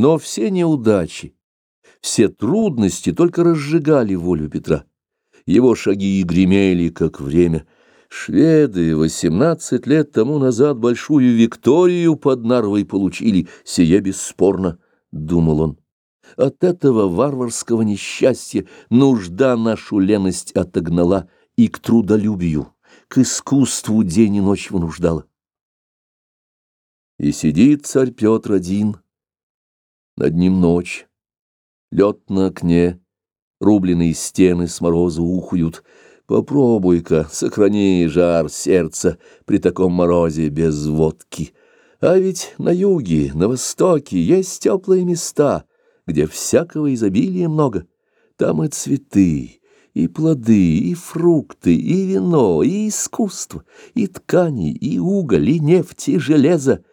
Но все неудачи, все трудности только разжигали волю Петра. Его шаги и гремели, как время. Шведы восемнадцать лет тому назад большую Викторию под Нарвой получили, сие бесспорно, — думал он. От этого варварского несчастья нужда нашу леность отогнала и к трудолюбию, к искусству день и ночь вынуждала. И сидит царь Петр один, над ним ночь, лед на окне, рубленые стены с мороза ухуют. Попробуй-ка, сохрани жар сердца при таком морозе без водки. А ведь на юге, на востоке есть теплые места, где всякого изобилия много. Там и цветы, и плоды, и фрукты, и вино, и искусство, и ткани, и уголь, и нефть, и железо.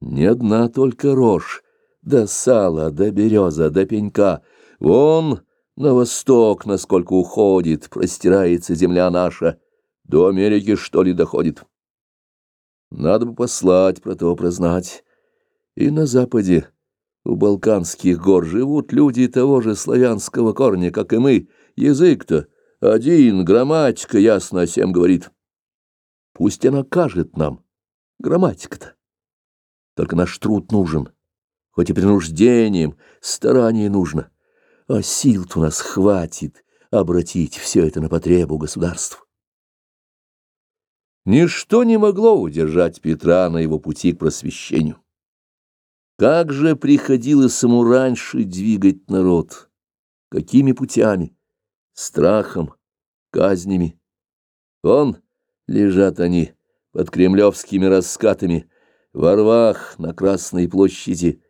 Не одна только рожь, да сала, да береза, да пенька. Вон на восток, насколько уходит, простирается земля наша. До Америки, что ли, доходит? Надо бы послать про то прознать. И на западе, у Балканских гор, живут люди того же славянского корня, как и мы. Язык-то один, грамматика ясно всем говорит. Пусть она кажет нам, грамматика-то. Только наш труд нужен, хоть и принуждением, старание нужно. А сил-то у нас хватит обратить все это на потребу государству. Ничто не могло удержать Петра на его пути к просвещению. Как же приходилось ему раньше двигать народ? Какими путями? Страхом, казнями. Он, лежат они под кремлевскими раскатами, во рвах на Красной площади,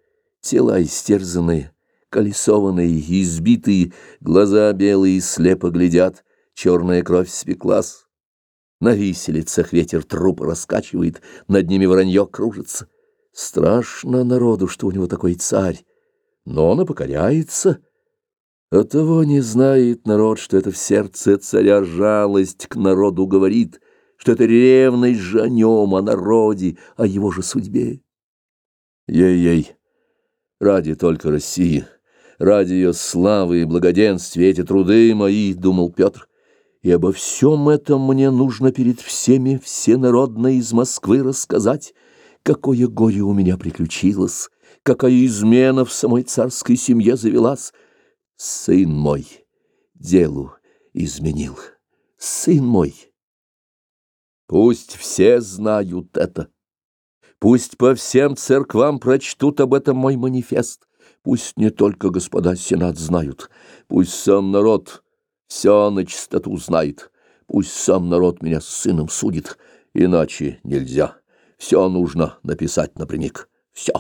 тела истерзанные, колесованные, избитые, глаза белые слепо глядят, черная кровь спеклась. На виселицах ветер трупы раскачивает, над ними вранье кружится. Страшно народу, что у него такой царь, но он и покоряется. Оттого не знает народ, что это в сердце царя жалость к народу говорит — что это ревность же о нем, о народе, о его же судьбе. Ей-ей, ради только России, ради ее славы и благоденствия эти труды мои, — думал Петр, — и обо всем этом мне нужно перед всеми всенародно из Москвы рассказать, какое горе у меня приключилось, какая измена в самой царской семье завелась. Сын мой делу изменил, сын мой Пусть все знают это. Пусть по всем церквам прочтут об этом мой манифест. Пусть не только господа Сенат знают. Пусть сам народ все на чистоту знает. Пусть сам народ меня с сыном судит. Иначе нельзя. Все нужно написать напрямик. Все.